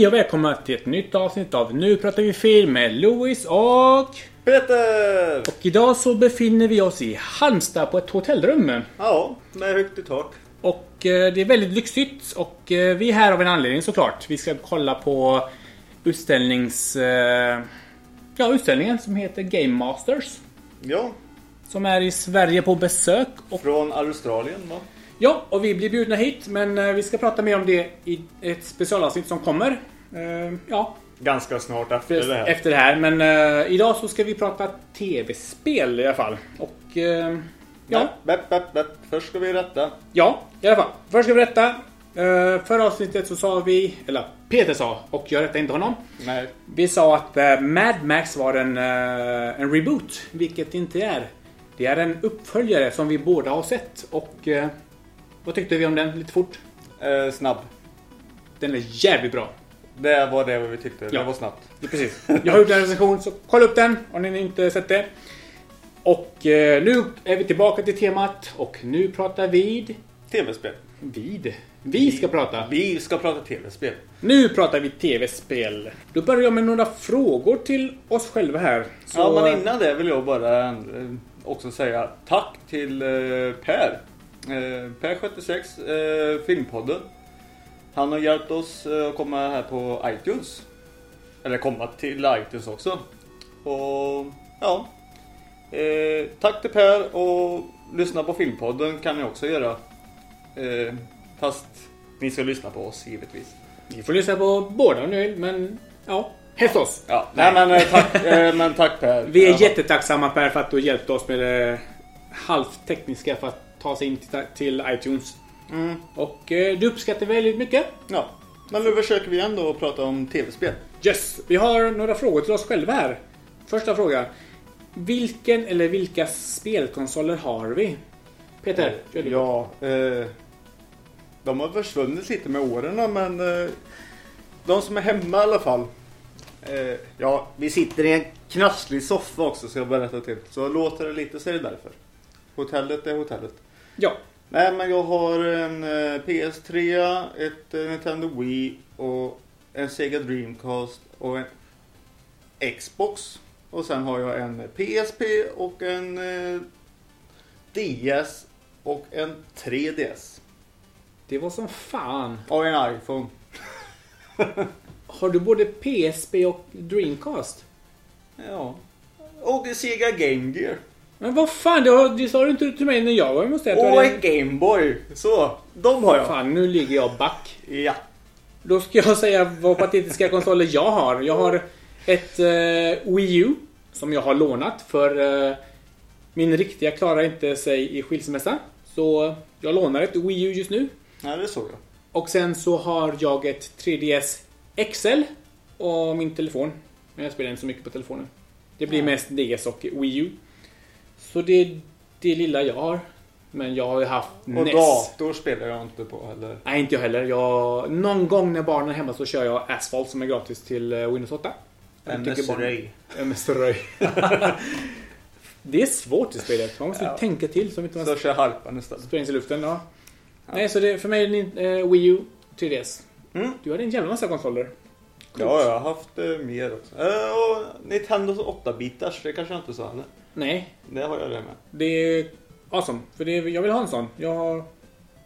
Hej och välkomna till ett nytt avsnitt av Nu pratar vi film med Louis och... Peter! Och idag så befinner vi oss i Halmstad på ett hotellrum. Ja, med högt i tak. Och eh, det är väldigt lyxigt och eh, vi är här av en anledning såklart. Vi ska kolla på utställnings... Eh, ja, utställningen som heter Game Masters. Ja, Som är i Sverige på besök. Och, från Australien va? Ja, och vi blir bjudna hit men eh, vi ska prata mer om det i ett specialavsnitt som kommer. Eh, ja, Ganska snart efter det här. efter det här. Men eh, idag så ska vi prata tv-spel i alla fall. Och eh, ja, Bepp, bepp, bepp. Först ska vi rätta. ja, i alla fall. Först ska vi rätta. Uh, förra avsnittet så sa vi, eller Peter sa, och jag rättade inte honom. Nej. Vi sa att Mad Max var en, en reboot, vilket det inte är. Det är en uppföljare som vi båda har sett. Och vad tyckte vi om den lite fort? Eh, snabb. Den är jävligt bra. Det var det vi tyckte. Ja. Det var snabbt. Ja, precis. Jag har gjort en recension, så kolla upp den om ni inte sett det. Och eh, nu är vi tillbaka till temat och nu pratar vi... Tv-spel. Vid? Vi ska prata. Vi ska prata tv-spel. Nu pratar vi tv-spel. Då börjar jag med några frågor till oss själva här. Så, Ja, men innan det vill jag bara eh, också säga tack till eh, Per. Eh, Per76, eh, Filmpodden. Han har hjälpt oss eh, att komma här på iTunes. Eller komma till iTunes också. Och ja. Eh, tack till Per och lyssna på Filmpodden kan ni också göra. Eh, fast ni ska lyssna på oss givetvis. Ni får lyssna på båda om ni vill, men ja, helst oss. Ja, nej, men, eh, tack, men tack Per. Vi är jättetacksamma Per för att du har hjälpt oss med det halvt tekniska för att ta sig in till, till iTunes. Mm. Och eh, du uppskattar väldigt mycket. Ja, men nu försöker vi ändå prata om tv-spel. Yes, vi har några frågor till oss själva här. Första frågan. Vilken eller vilka spelkonsoler har vi? Peter, kör du. Ja, eh, de har försvunnit lite med åren men eh, de som är hemma i alla fall. Eh, ja, vi sitter i en knasslig soffa också ska jag berätta till. Så låter det lite så är det därför. Hotellet är hotellet. Ja. Nej men jag har en eh, PS3, ett eh, Nintendo Wii och en Sega Dreamcast och en Xbox. Och sen har jag en PSP och en eh, DS och en 3DS. Det var som fan. Och en iPhone. Har du både PSP och Dreamcast? Ja. Och Sega Game Gear. Men vad fan, det, har, det sa du inte till mig när jag var hos dig. Och en Game Boy. Så, de har jag. Fan, nu ligger jag back. Ja. Då ska jag säga vad patetiska konsoler jag har. Jag har ett eh, Wii U som jag har lånat för eh, min riktiga klarar inte sig i skilsmässa. Så jag lånar ett Wii U just nu. Nej, det såg jag. Och sen så har jag ett 3DS XL och min telefon. Men jag spelar inte så mycket på telefonen. Det blir mest DS och Wii U. Så det är det lilla jag har. Men jag har ju haft Och NES. dator spelar jag inte på heller. Nej, inte jag heller. Jag, någon gång när barnen är hemma så kör jag Asphalt som är gratis till eh, Windows 8. Jag tycker barnen- MS-Ray. MS Ray. det är svårt i spelet. Man måste Ja. tänka till att inte Så man kör harpan istället. sprängs i luften. Ja. Nej, så det, för mig är det eh, Wii U, 3DS. Mm. Du hade en jävla massa konsoler. Ja, jag har haft eh, mer också. Eh, och Nintendo 8-bitars, det kanske jag inte sa heller. Nej, Det har jag det med. det är awesome. För det är, jag vill ha en sån. Jag har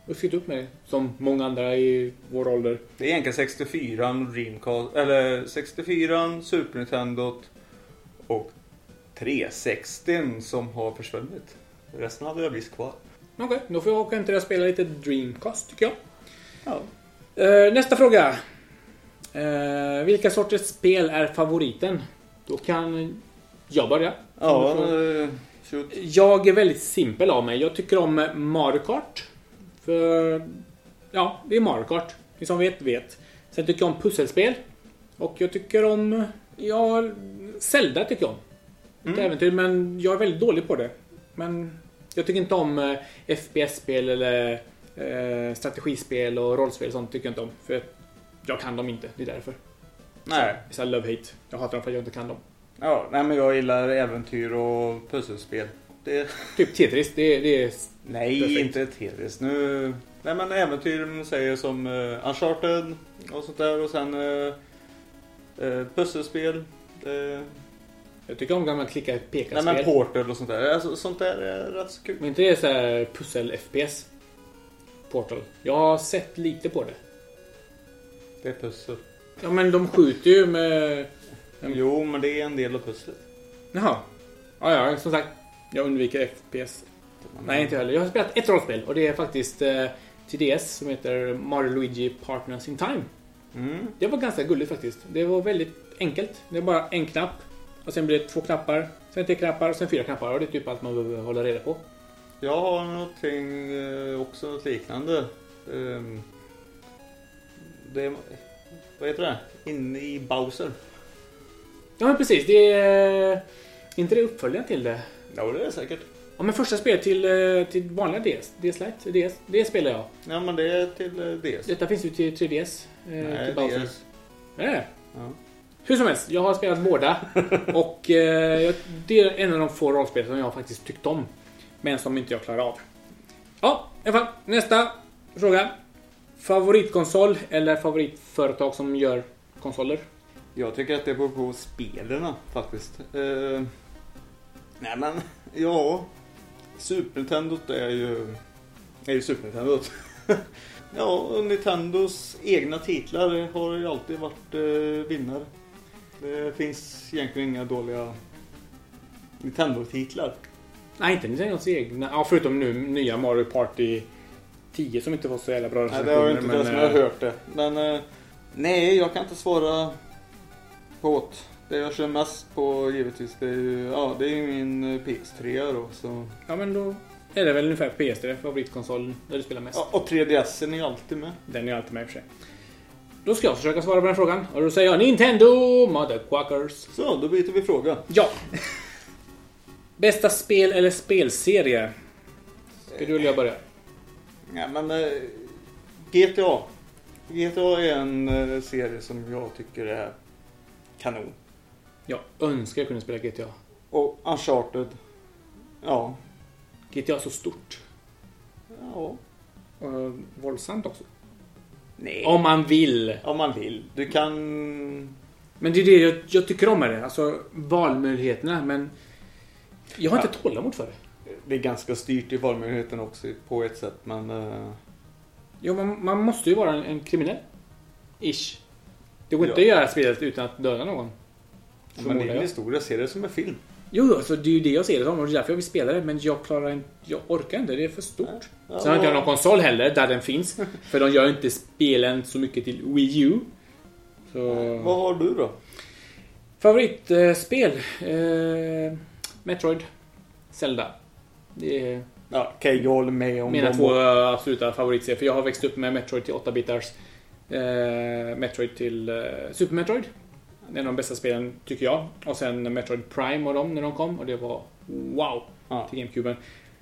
vuxit upp med det. Som många andra i vår ålder. Det är egentligen 64 Dreamcast, eller 64 Super Nintendo och 360 som har försvunnit. Resten hade jag visst kvar. Okej, då får jag åka hem till det och spela lite Dreamcast tycker jag. Ja. Eh, nästa fråga. Eh, vilka sorters spel är favoriten? Då kan jag börja. Ja, Så- eh, shoot. Jag är väldigt simpel av mig. Jag tycker om Mario Kart. För... Ja, det är Mario Kart. Ni som vet, vet. Sen tycker jag om pusselspel. Och jag tycker om... Ja, Zelda tycker jag om. Ett äventyr, men jag är väldigt dålig på det. Men jag tycker inte om eh, FPS-spel eller eh, strategispel och rollspel och sånt tycker jag inte om. För jag kan dem inte, det är därför. Nej. Så jag love-hate. Jag hatar dem för att jag inte kan dem. Ja, nej men jag gillar äventyr och pusselspel. Det... Typ Tetris, det, det är... Nej, Perfekt. inte Tetris. Nu... Nej men äventyr säger som uh, Uncharted och sånt där och sen uh, uh, pusselspel. Uh, Jag tycker om gamla klicka nej peka-spel. men Portal och sånt där. Alltså, sånt där är rätt så kul. Men inte det är så här pussel-FPS? Portal. Jag har sett lite på det. Det är pussel. Ja men de skjuter ju med... Jo men det är en del av pusslet. Jaha. Ja, ja, som sagt. Jag undviker FPS. Nej, inte heller. Jag har spelat ett rollspel och det är faktiskt eh, till DS som heter Mario Luigi Partners in Time. Mm. Det var ganska gulligt faktiskt. Det var väldigt enkelt. Det är bara en knapp och sen blir det två knappar, sen tre knappar och sen fyra knappar och det är typ allt man behöver hålla reda på. Jag har någonting eh, också något liknande. Ehm, det är, vad heter det? Inne i Bowser. Ja men precis, det är inte det uppföljaren till det. Ja det är det säkert. Ja men första spelet till, eh, till vanliga DS, DS Lite, DS, det spelar jag. Ja men det är till eh, DS. Detta finns ju till 3DS. Eh, Nej, till Bowser. DS. Är det? Ja. Hur som helst, jag har spelat båda. och eh, det är en av de få rollspel som jag faktiskt tyckt om. Men som inte jag klarar av. Ja, i alla fall. Nästa fråga. Favoritkonsol eller favoritföretag som gör konsoler? Jag tycker att det beror på spelen faktiskt. Eh, nej men, ja. Super Nintendo är ju, är ju Super Nintendo. ja, Nintendos egna titlar har ju alltid varit eh, vinnare. Det finns egentligen inga dåliga Nintendo-titlar. Nej, inte Nintendos egna. Ja, förutom nu nya Mario Party 10 som inte får så jävla bra Nej, det har jag inte men, det som jag har eh, hört det. Men eh, nej, jag kan inte svara på det. Jag kör mest på givetvis, det är ju ja, det är ju min eh, PS3 då. Så. Ja, men då är det väl ungefär PS3, favoritkonsol, där du spelar mest. Ja, och 3DS är alltid med. Den är alltid med i och för sig. Då ska jag försöka svara på den frågan. Och då säger jag Nintendo Motherquackers. Så, då byter vi fråga. Ja. Bästa spel eller spelserie? Ska du eller jag börja? Ja, men eh, GTA. GTA är en eh, serie som jag tycker är kanon. Jag önskar jag kunde spela GTA. Och Uncharted. Ja. GTA är så stort. Ja. Och våldsamt också. Nej. Om man vill. Om man vill. Du kan... Men det är det jag, jag tycker om med det. Alltså valmöjligheterna. Men jag har inte tålamod för det. Det är ganska styrt i valmöjligheten också på ett sätt men... eh, Jo, man, man måste ju vara en, en kriminell. Ish. Det går inte Ja. att göra spelet utan att döda någon. men det är en historia, se det som en film. Jo, jo, alltså det är ju det jag ser det som och det är därför jag vill spela det. Men jag klarar inte, jag orkar inte. Det är för stort. Ja. Sen har inte jag någon konsol heller, där den finns. För de gör inte spelen så mycket till Wii U. Så... Vad har du då? Favoritspel? Eh, Metroid. Zelda. Det är Ja, okej, jag håller med om mina två absoluta favoritserier. För jag har växt upp med Metroid till 8-bitars. Eh, Metroid till eh, Super Metroid. Det är en av de bästa spelen, tycker jag. Och sen Metroid Prime och dem när de kom. Och det var wow! Ja. till GameCuben.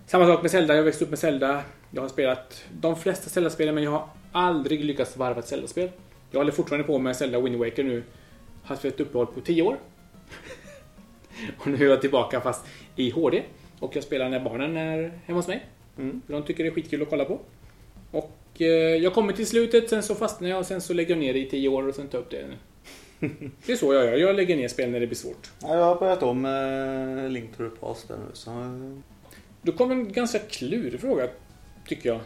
Samma sak med Zelda. Jag växte upp med Zelda. Jag har spelat de flesta Zelda-spelen men jag har aldrig lyckats varva ett Zelda-spel. Jag håller fortfarande på med Zelda Wind Waker nu. Har haft ett uppehåll på 10 år. och nu är jag tillbaka fast i HD. Och jag spelar när barnen är hemma hos mig. Mm. För de tycker det är skitkul att kolla på. Och jag kommer till slutet, sen så fastnar jag och sen så lägger jag ner det i 10 år och sen tar jag upp det. Det är så jag gör. Jag lägger ner spel när det blir svårt. Ja, jag har börjat om eh, Link to the Past där nu så... eh, Då kommer en ganska klurig fråga, tycker jag.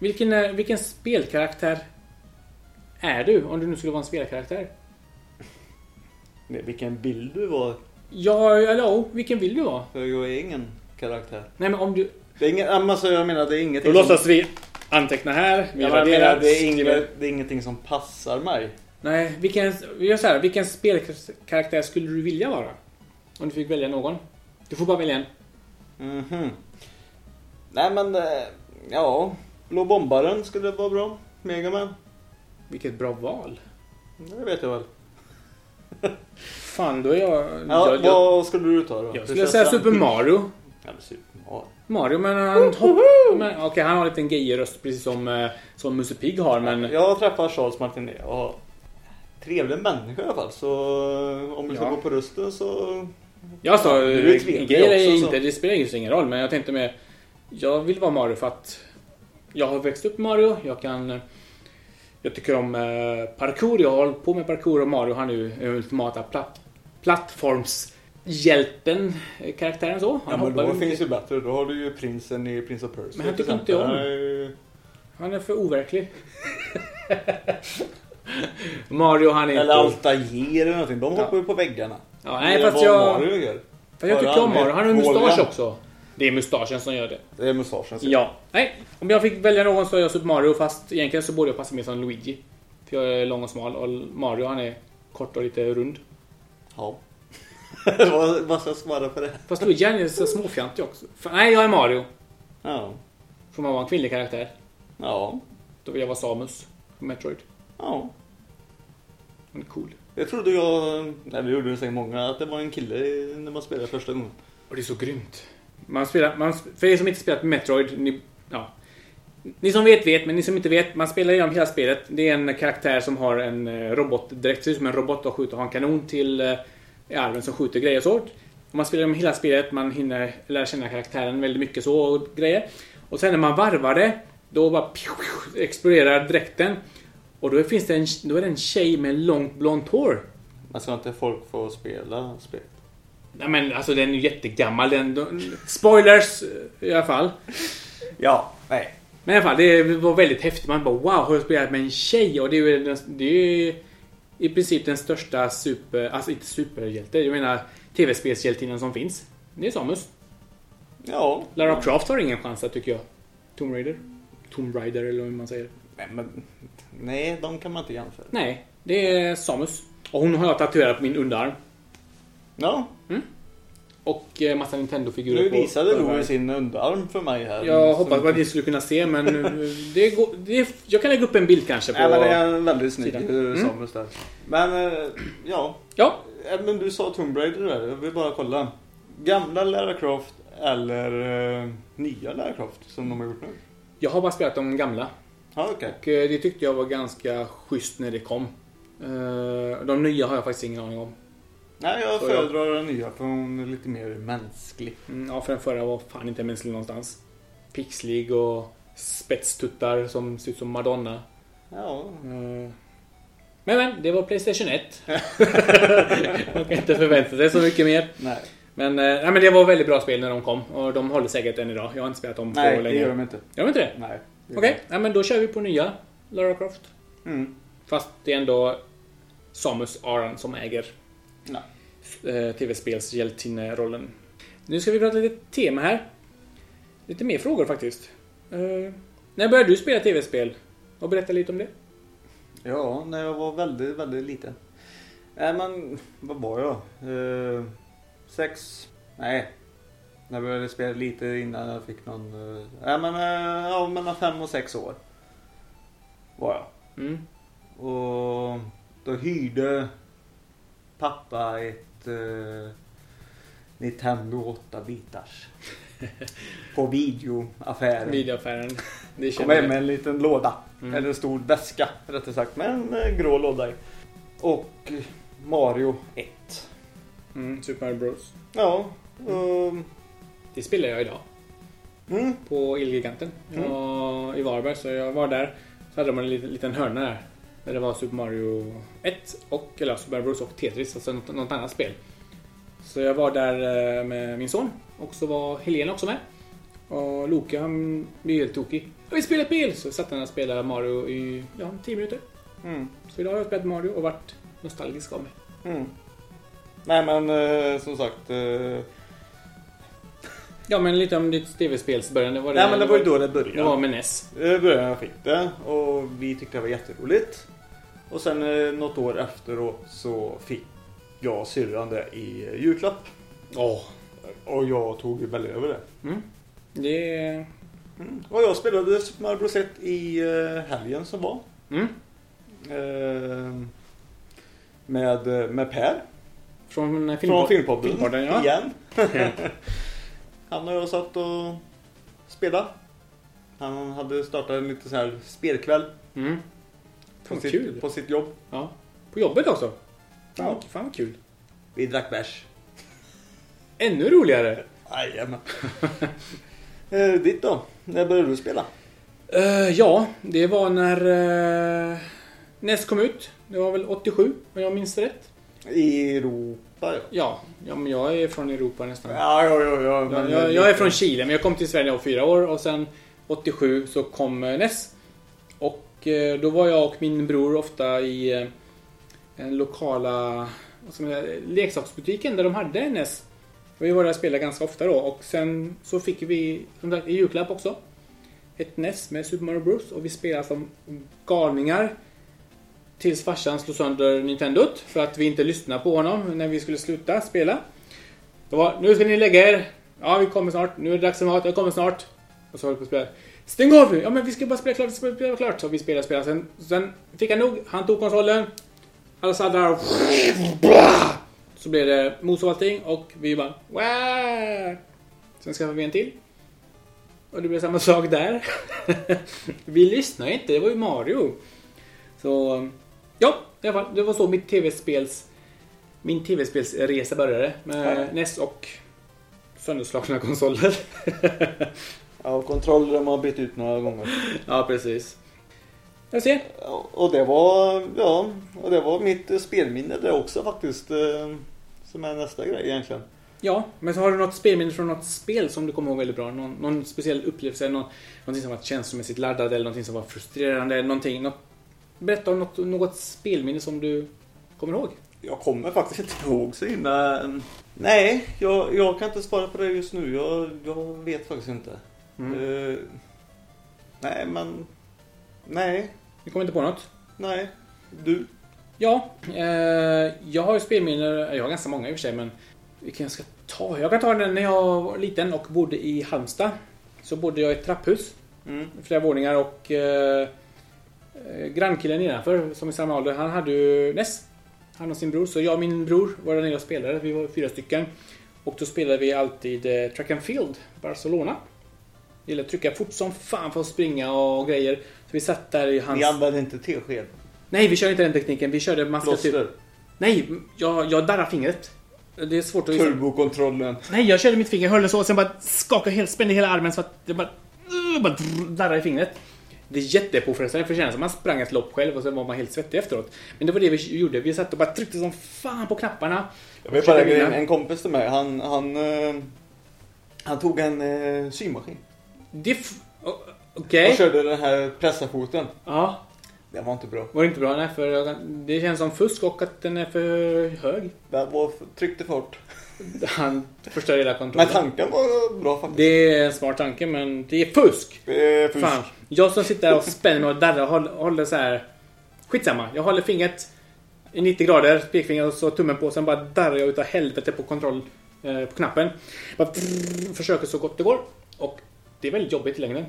Vilken, är, vilken spelkaraktär är du, om du nu skulle vara en spelkaraktär? Vilken vill du vara? Ja, eller vilken vill du vara? Jag är ingen karaktär. Nej, men om du... Det är inget, alltså jag menar det är Då ingenting låtsas vi anteckna här. Vi jag raderar, menar, det, är inget, det är ingenting som passar mig. Nej, vilken... Vi gör så här, vilken spelkaraktär skulle du vilja vara? Om du fick välja någon. Du får bara välja en. Mhm. Nej men, eh, ja. Blå bombaren skulle vara bra. Megaman. Vilket bra val. Det vet jag väl. Fan, då är jag... Ja, jag, jag, vad skulle du ta då? jag skulle säga Super Mario. Ja, men Super Mario. Men han hoppar... men, Okej, han har en liten gay-röst precis som, eh, som Musse Pigg har, men... Jag har träffat Charles Martinet och trevlig människa i alla fall. Så eh, om vi ska Ja. gå på rösten så... Jag sa, du är också, så. inte, det spelar ju ingen roll, men jag tänkte med... Jag vill vara Mario för att... Jag har växt upp med Mario. Jag kan... eh, Jag tycker om eh, parkour. Jag har hållit på med parkour och Mario har nu ultimata platt, plattformshjälten. Eh, Karaktären så. Ja, men då finns ju bättre. Då har du ju prinsen i Prince of Persia. Men han tycker inte jag om. Han är ju- Han är för overklig. Mario han är Eller inte... Altair eller någonting. De hoppar ju på väggarna. Ja, nej, Det fast jag... Mario gör. Fast jag tycker om Mario. Han har en mustasch också. Det är mustaschen som gör det. Det är mustaschen. Ja. Nej, om jag fick välja någon så är jag Super Mario fast egentligen så borde jag passa mer som Luigi. För jag är lång och smal och Mario han är kort och lite rund. Ja. Vad, ska jag svara på det? Fast Luigi han är så småfjantig också. För, nej, jag är Mario. Ja. Får man vara en kvinnlig karaktär. Ja. Då vill jag vara Samus. Från Metroid. Ja. Han är cool. Jag trodde jag, nej det gjorde säkert många, att det var en kille när man spelade första gången. Och det är så grymt. Man spelar, man, för er som inte spelat Metroid, ni, ja. Ni som vet vet, men ni som inte vet, man spelar igenom hela spelet. Det är en karaktär som har en eh, robotdräkt, ser ut som en robot och skjuter, har en kanon till eh, i armen som skjuter grejer och så. Man spelar igenom hela spelet, man hinner lära känna karaktären väldigt mycket så och grejer. Och sen när man varvar det, då bara pju, pju, exploderar dräkten. Och då finns det en, då är det en tjej med långt blont hår. Men ska inte folk få spela spel? Nej men alltså den är ju jättegammal. Den, de, spoilers eh, i alla fall. Ja, nej. Men i alla fall, det var väldigt häftigt. Man bara wow, har jag spelat med en tjej? Och det är ju det är ju i princip den största super... Alltså inte superhjälte, jag menar tv-spelshjältinnan som finns. Det är Samus. Ja. Lara Croft har ingen chans där tycker jag. Tomb Raider. Tomb Raider eller hur man säger. Nej, men, nej, de kan man inte jämföra. Nej, det är Samus. Och hon har jag tatuerat på min underarm. Ja, Och eh, massa Nintendo-figurer nu visade. Louis sin underarm för mig här. Jag hoppas att ni skulle kunna se men eh, det går, det, jag kan lägga upp en bild kanske på... Nej, men det är en väldigt snygg sidan. mm. Samus där. Men, eh, ja. Ja, Eh, Men du sa Tomb Raider där, jag vill bara kolla. Gamla Lara Croft eller eh, nya Lara Croft som de har gjort nu? jag har bara spelat de gamla. Ja, okej. Och eh, det tyckte jag var ganska schysst när det kom. Eh, De nya har jag faktiskt ingen aning om. Nej, jag Så föredrar den nya för hon är lite mer mänsklig. Mm, Ja, för den förra var fan inte mänsklig någonstans. Pixlig och spetstuttar som ser ut som Madonna. Ja, Eh, Men men, det var Playstation 1. Man kan inte förvänta sig så mycket mer. nej. Men, eh, nej, men det var väldigt bra spel när de kom. Och de håller säkert än idag. Jag har inte spelat dem på Nej, det länge. gör de inte. Gör de inte det? Nej. Okej, nej, men då kör vi på nya Lara Croft. Mm. Fast det är ändå Samus Aran som äger Ja. eh, tv-spelshjältinnerollen. Nu ska vi prata lite tema här. Lite mer frågor faktiskt. Eh, när började du spela tv-spel? Och berätta lite om det. Ja, när jag var väldigt, väldigt liten. Nej men, vad var jag? Eh, sex? Nej. Jag började spela lite innan jag fick någon... Nej men, ja mellan fem och sex år. Var jag. Mm. Och då hyrde pappa ett eh, Nintendo 8-bitars. På videoaffären. Videoaffären. Det Kom hem med en liten låda. Mm. Eller en stor väska rättare sagt. Med en eh, grå låda i. Och Mario 1. Mm, Super Mario Bros. Ja. Um, Det spelar jag idag. mm, På Elgiganten. Jag var I Varberg, så jag var där. Så hade de en liten, liten hörna där. Där det var Super Mario 1 och, eller Super Mario Bros och Tetris, alltså något, något annat spel. Så jag var där eh, med min son och så var Helena också med. Och Loke han blev helt tokig. Jag vill spela spel! Så satt han och spelade Mario i ja, 10 minuter. mm, Så idag har jag spelat Mario och varit nostalgisk av mig. mm. Nej men eh, som sagt. Eh, Ja men lite om ditt tv-spelsbörjande. Var nej men det var ju då det Det var började. med NES. I början jag fick det och vi tyckte det var jätteroligt. Och sen eh, något år efteråt så fick jag syrran det i eh, julklapp. Åh. Och jag tog ju väl över det. Mm. Det... Mm. Och jag spelade Super Mario Bros 1 i eh, helgen som var. Mm. Eh, med, med Per Från, eh, från filmpod- Filmpodden. Filmpodden, ja. Igen. Han och jag satt och spelade. Han hade startat en liten så här spelkväll Mm. på, sitt, kul. på sitt jobb. Ja. På jobbet också? Fan, Ja. fan vad kul. Vi drack bärs. Ännu roligare. Jajamän. eh, ditt då? När började du spela? Eh, ja, det var när uh, NES kom ut. Det var väl 87 om jag minns rätt. I Europa ja. Ja, ja men jag är från Europa nästan. Ja, ja, ja. ja Jag, men jag, jag är från Chile, men jag kom till Sverige när jag var fyra år och sen 87 så kom eh, NES. Och eh, då var jag och min bror ofta i eh, den lokala ska man säga, leksaksbutiken där de hade NES. Vi var där och spelade ganska ofta då och sen så fick vi som sagt, i julklapp också ett NES med Super Mario Bros och vi spelade som galningar tills farsan slog sönder Nintendot för att vi inte lyssnade på honom när vi skulle sluta spela. Det var, nu ska ni lägga er. Ja, vi kommer snart. Nu är det dags för mat. Jag kommer snart. Och så höll vi på att spela. Stäng av nu! Ja, men vi ska bara spela klart. Vi ska spela klart. Så vi spelade, spelade. Sen, sen fick han nog. Han tog konsolen. Alla sladdar. Så blev det mos och allting. Och vi bara... Wah! Sen skaffade vi en till. Och det blev samma sak där. vi lyssnade inte. Det var ju Mario. Så... Ja, i alla fall. Det var så mitt tv-spels... Min tv-spelsresa började. Med Ja. NES och sönderslagna konsoler. Ja, kontroller har bytt ut några gånger. ja, precis. Jag ser. Och det var, ja, och det var mitt eh, spelminne det också faktiskt. eh, Som är nästa grej egentligen. Ja, men så har du något spelminne från något spel som du kommer ihåg väldigt bra? Någon, någon speciell upplevelse? Någon, någonting som var känslomässigt laddad eller någonting som var frustrerande? Eller någonting, något, berätta om något, något spelminne som du kommer ihåg. Jag kommer faktiskt inte ihåg så himla... Nej, jag, jag kan inte svara på det just nu. Jag, jag vet faktiskt inte. Mm. Eh, nej, men... Nej, Du kommer inte på något? nej. Du? Ja, eh, jag har ju spelminnen, jag har ganska många i och för sig, men vilken jag ska ta? Jag kan ta den när jag var liten och bodde i Halmstad. Så bodde jag i ett trapphus, Mm. flera våningar och eh, eh, grannkillen nedanför, som är samma ålder, han hade ju NES. Han och sin bror, så jag och min bror var där nere och spelade, vi var fyra stycken. Och då spelade vi alltid eh, Track and Field, Barcelona. Gillade att trycka fort som fan för att springa och grejer. Så vi satt där i hans... Ni använde inte tesked? Nej, vi körde inte den tekniken. Vi körde... Man typ... Plåster? Nej, jag, jag darrar fingret. Det är svårt att. Turbokontrollen? Nej, jag körde mitt finger, höll det så, och sen bara skakade helt, spände hela armen så att det bara... Bara darrade i fingret. Det är jättepåfrestande för som man sprang ett lopp själv och sen var man helt svettig efteråt. Men det var det vi gjorde. Vi satt och bara tryckte som fan på knapparna. Jag vet bara en, en kompis till mig, han, han, eh, han tog en eh, symaskin. Det... Okej. Och körde den här pressarfoten. Ja. Det var inte bra. Var det inte bra? Nej, för det känns som fusk och att den är för hög. Det var, tryckte hårt. Han förstör hela Men kontrollen. tanken var bra faktiskt. Det är en smart tanke, men det är fusk. Det är fusk. Fan. Jag som sitter och spänner mig och darrar och håller, håller så här. Skitsamma. Jag håller fingret i 90 grader, pekfingret och så tummen på. Sen bara darrar jag utav helvete på kontroll eh, på knappen. Bara brrr, försöker så gott det går. Och det är väldigt jobbigt i längden.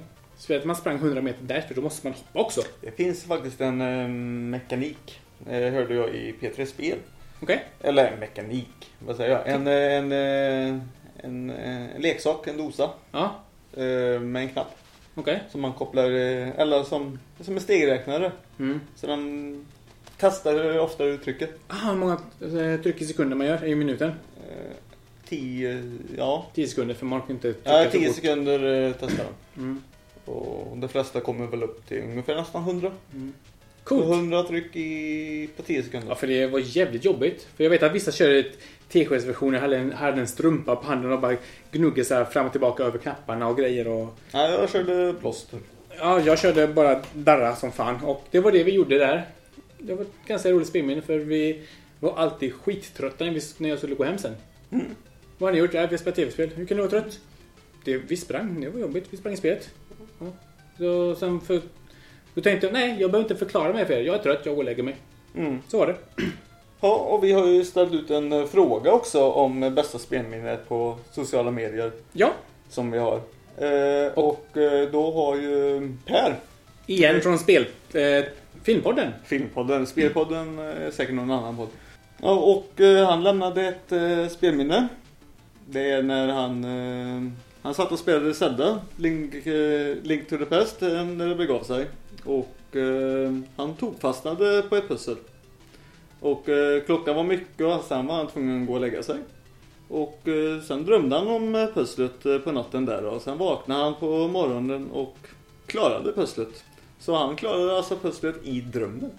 Om man sprang 100 meter därför, då måste man hoppa också. Det finns faktiskt en eh, mekanik, eh, hörde jag i P3 Spel. Okej? Eller en mekanik, vad säger jag? En, eh, en, eh, en, eh, en leksak, en dosa. Ja, Med en knapp okej. som man kopplar, eller som, som en stegräknare. Mm. Så den testar hur ofta du trycker. Ah, hur många tryck i sekunder man gör i minuten? Eh, 10, ja. 10 sekunder för man kan inte trycka Ja, så 10 fort. sekunder testar den. Mm. Och de flesta kommer väl upp till ungefär nästan 100. Coolt. 100 tryck i, på 10 sekunder. Ja, för det var jävligt jobbigt. För jag vet att vissa körde. Jag hade en, hade en strumpa på handen och bara gnuggade så här fram och tillbaka över knapparna och grejer. Och... Nej, jag körde plåster. Ja, jag körde bara darra som fan. Och det var det vi gjorde där. Det var ett ganska roligt spelminne för vi var alltid skittrötta när, vi, när jag skulle gå hem sen. Vad har ni gjort? Ja, vi spelat tv-spel. Hur kan du vara trött? Det, vi sprang. Det var jobbigt. Vi sprang i spelet. Ja. Så sen för... Då tänkte jag, nej, jag behöver inte förklara mig för er. Jag är trött, jag går och lägger mig. Mm. Så var det. Ja, och vi har ju ställt ut en eh, fråga också om bästa spelminnet på sociala medier Ja, som vi har. Eh, och eh, då har ju Per, igen från spel... Eh, filmpodden. Filmpodden, Spelpodden, eh, säkert någon annan podd. Ja, och eh, han lämnade ett spelminne. Det är när han, han satt och spelade Zelda, Link, eh, Link to the Past, eh, när det begav sig. Och eh, han tog fastnade på ett pussel. Och eh, klockan var mycket och sen var han tvungen att gå och lägga sig. Och eh, sen drömde han om eh, pusslet på natten där och sen vaknade han på morgonen och klarade pusslet. Så han klarade alltså pusslet i drömmen.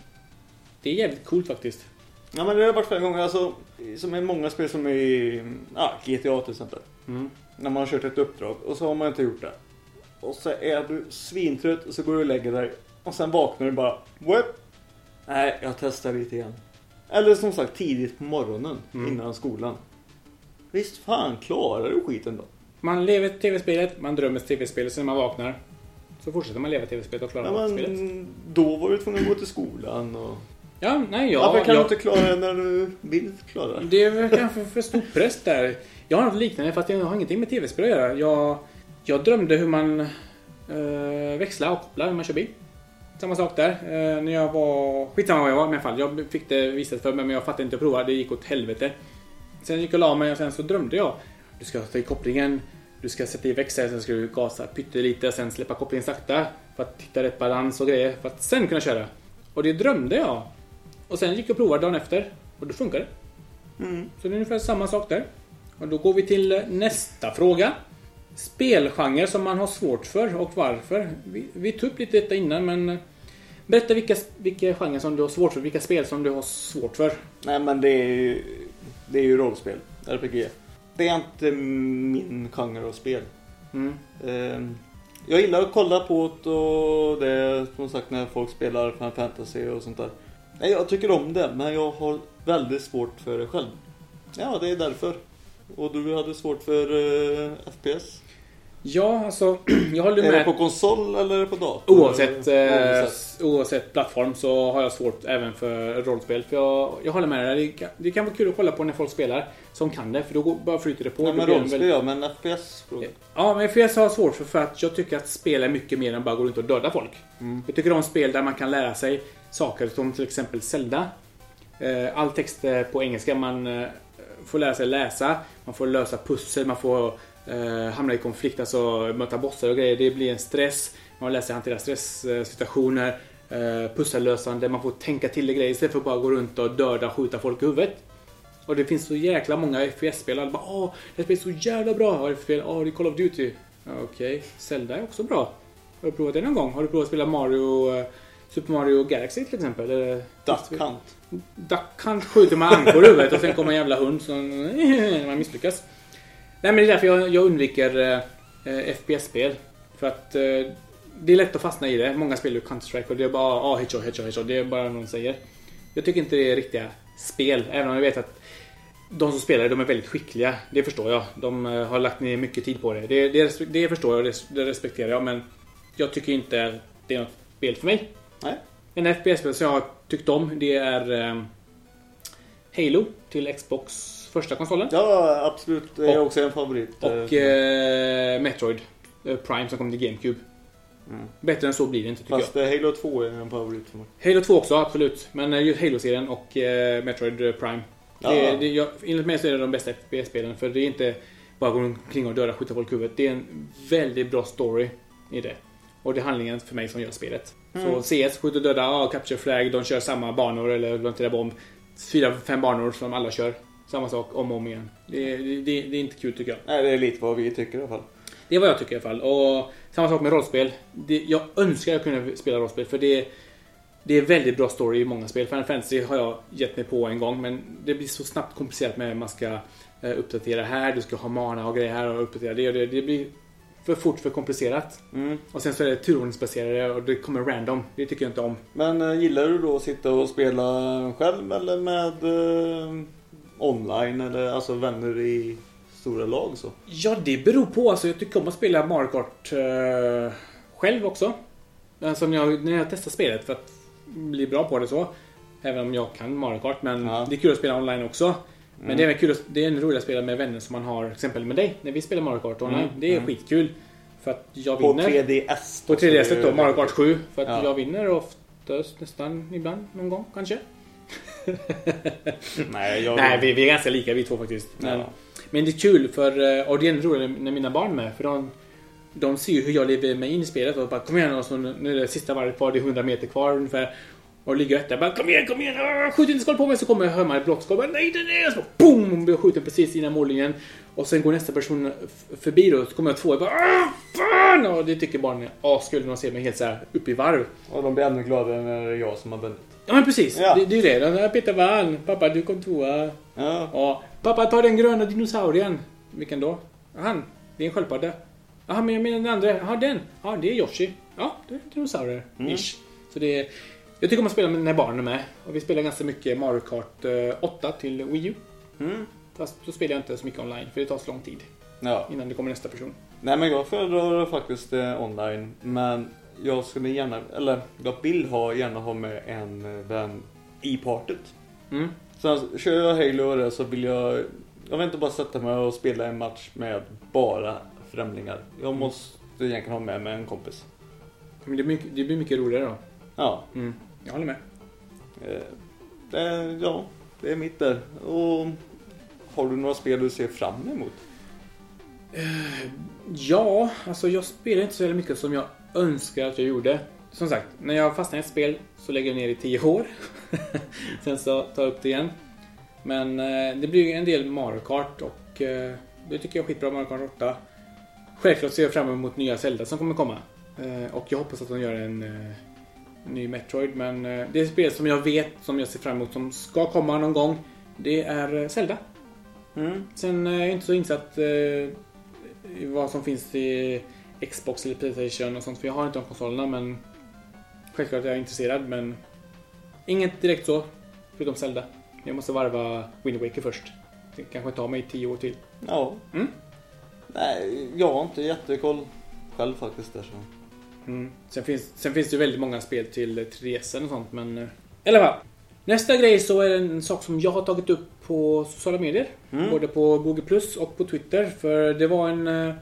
Det är jävligt coolt faktiskt. Ja men det har varit flera gånger, alltså, som i många spel som i ja, GTA till exempel. Mm. När man har kört ett uppdrag och så har man inte gjort det. Och så är du svintrött och så går du och lägger dig. Och sen vaknar du bara, What? Nej, jag testar lite igen. Eller som sagt tidigt på morgonen Mm. innan skolan. Visst fan klarar du skiten då? Man lever tv-spelet, man drömmer tv-spelet, sen när man vaknar så fortsätter man leva tv-spelet och klarar Ja, spelet. men, då var du tvungen att gå till skolan och... Ja, nej, ja, Varför kan jag, du inte klara det när du vill klara det? Det är kanske för stor press där. Jag har något liknande fast jag har ingenting med tv-spel att göra. Jag, jag drömde hur man eh, växlar och kopplar när man kör bil. Samma sak där. Eh, när jag var... Skitsamma vad jag var i alla fall. Jag fick det visat för mig men jag fattade inte att prova. Det gick åt helvete. Sen gick jag och la mig och sen så drömde jag. Du ska ta i kopplingen. Du ska sätta i växel, sen ska du gasa pyttelite, sen släppa kopplingen sakta. För att hitta rätt balans och grejer. För att sen kunna köra. Och det drömde jag. Och sen gick jag och provade dagen efter. Och då funkade det. Mm. Så det är ungefär samma sak där. Och då går vi till nästa fråga. Spelgenre som man har svårt för och varför. Vi, vi tog upp lite detta innan men Berätta vilka, vilka genrer som du har svårt för, vilka spel som du har svårt för. Nej men det är ju, det är ju rollspel, RPG. Det är inte min genre av spel. Mm. Ehm, Jag gillar att kolla på det och det som sagt när folk spelar Final Fantasy och sånt där. Nej, jag tycker om det men jag har väldigt svårt för det själv. Ja, det är därför. Och du hade svårt för eh, FPS? Ja, alltså jag håller Är det med. på konsol eller är det på dator? Oavsett, eh, Oavsett. plattform så har jag svårt även för rollspel. För jag, jag håller med dig. Det kan, det kan vara kul att kolla på när folk spelar som kan det. För då går, bara flyter det på. Då men rollspel väldigt- ja, men FPS? Ja, men FPS har jag svårt för, för att jag tycker att spel är mycket mer än bara gå runt och döda folk. Mm. Jag tycker om spel där man kan lära sig saker som till exempel Zelda. Eh, All text är på engelska. Man eh, får lära sig läsa, man får lösa pussel, man får eh, hamna i konflikt, alltså möta bossar och grejer. Det blir en stress. Man lär sig hantera stresssituationer, eh, pussellösande, man får tänka till i grejer istället för att bara gå runt och döda och skjuta folk i huvudet. Och det finns så jäkla många FPS-spel. Alla bara åh, det här spelet är så jävla bra. Vad är det för spel? Åh, det är Call of Duty. Okej, Zelda är också bra. Har du provat det någon gång? Har du provat att spela Mario, eh, Super Mario Galaxy till exempel? Eller, Duck Hunt. Duck Hunt skjuter med ankor i huvudet och sen kommer en jävla hund som man misslyckas. Nej men det är därför jag, jag undviker eh, eh, FPS-spel. För att eh, det är lätt att fastna i det. Många spelar ju Counter-Strike och det är bara ah, headshot, headshot, headshot. Det är bara någon säger. Jag tycker inte det är riktiga spel. Även om jag vet att de som spelar de är väldigt skickliga. Det förstår jag. De eh, har lagt ner mycket tid på det. Det, det, det förstår jag och det, det respekterar jag. Men jag tycker inte det är något spel för mig. Nej. En FPS-spel som jag har tyckt om det är eh, Halo till Xbox första konsolen. Ja, absolut. Det är Och- också en favorit. Och eh, eh, Metroid eh, Prime som kom till GameCube. Mm. Bättre än så blir det inte tycker Fast eh, Halo 2 är en favorit för mig. jag. Halo 2 också, absolut. Men just Halo-serien och eh, Metroid Prime. Det, Ja. det, jag, enligt mig så är det de bästa FPS-spelen. För det är inte bara gå omkring och döda och skjuta folk i huvudet. Det är en väldigt bra story i det. Och det är handlingen för mig som gör spelet. Mm. Så CS, skjut och döda, ja, capture flag, de kör samma banor eller plantera bomb. Fyra, fem banor som alla kör. Samma sak om och om igen. Det, det, det, det är inte kul tycker jag. Nej, det är lite vad vi tycker i alla fall. Det är vad jag tycker i alla fall. Och samma sak med rollspel. Det, jag önskar jag kunde spela rollspel för det, det är väldigt bra story i många spel. Final Fantasy har jag gett mig på en gång men det blir så snabbt komplicerat med att man ska eh, uppdatera här, du ska ha mana och grejer här och uppdatera det och det. Det blir för fort för komplicerat. Mm. Och sen så är det turordningsbaserade och det kommer random. Det tycker jag inte om. Men eh, gillar du då att sitta och spela själv eller med eh, online eller alltså vänner i stora lag så? Ja, det beror på. Alltså, jag tycker om att spela Mario Kart eh, själv också. Alltså när jag, när jag testar spelet för att bli bra på det så. Även om jag kan Mario Kart. Men Ja. det är kul att spela online också. Men Mm. det är även kul att, det är ännu roligare att spela med vänner som man har, till exempel med dig. När vi spelar Mario Kart online. Mm. Det är Mm. skitkul. För att jag På vinner. 3DS. på då, så det 3DS är då, Mario Kart 7. För att Ja. jag vinner oftast, nästan, ibland, någon gång kanske. Nej, jag... Nej, vi, vi är ganska lika vi två faktiskt. Men, Ja. men det är kul för, eh, och det är roligare när mina barn är med. För de, de ser ju hur jag lever mig in i spelet och bara kom igen och så nu är det sista varvet kvar, det är 100 meter kvar ungefär. Och ligger etta. Bara, kom igen, kom igen! ah, Skjut inte skål på mig! Så kommer jag blått skål. Bara, Nej, den är... Så boom! Blir skjuten precis innan mållinjen. Och sen går nästa person förbi då. Så kommer jag två. Jag bara, ah, fan! Och det tycker barnen är askul när de ser mig helt så här upp i varv. Och de blir ännu gladare när det är jag som har vunnit. Ja men precis, Ja. det, det är ju det. Här Peter vann. Pappa du kom tvåa. Ja. Ja. Pappa ta den gröna dinosaurien. Vilken då? Han. Det är en sköldpadda. Jaha men jag menar den andra. Jaha den. Ja det är Yoshi. Ja det är dinosaurier. Mm. Ish. Så det är, jag tycker om att spela med när barnen är med. Och vi spelar ganska mycket Mario Kart eh, 8 till Wii U. Mm. Fast då spelar jag inte så mycket online för det tar så lång tid ja. innan det kommer nästa person. Nej men jag föredrar faktiskt eh, online. Men jag skulle gärna, eller jag vill ha, gärna ha med en eh, vän i partyt. Mm. Så kör jag Halo och det så vill jag, jag vill inte bara sätta mig och spela en match med bara främlingar. Jag måste egentligen ha med mig en kompis. Men det, blir mycket, det blir mycket roligare då. Ja, Mm. Jag håller med. eh, det, ja, det är mitt där. Och har du några spel du ser fram emot? Eh, ja, alltså jag spelar inte så jävla mycket som jag önskar att jag gjorde. Som sagt, när jag fastnar i ett spel så lägger jag ner i tio år. Sen så tar jag upp det igen. Men eh, det blir ju en del Mario Kart och eh, det tycker jag är skitbra Mario Kart 8. Självklart ser jag fram emot nya Zelda som kommer komma. Och jag hoppas att de gör en ny Metroid. Men det spel som jag vet, som jag ser fram emot, som ska komma någon gång. Det är Zelda. Mm. Sen är jag inte så insatt eh, i vad som finns i Xbox eller Playstation och sånt. För jag har inte de konsolerna men självklart är jag intresserad men inget direkt så. Förutom Zelda. Jag måste varva Wind Waker först. Det kanske tar mig 10 år till. Ja. Mm. Nej, jag har inte jättekoll själv faktiskt där så. Mm. Sen, finns, sen finns det ju väldigt många spel till 3DS och sånt men... eh, I alla fall. Nästa grej så är det en sak som jag har tagit upp på sociala medier. Mm. Både på Google Plus och på Twitter. För det var en, eh,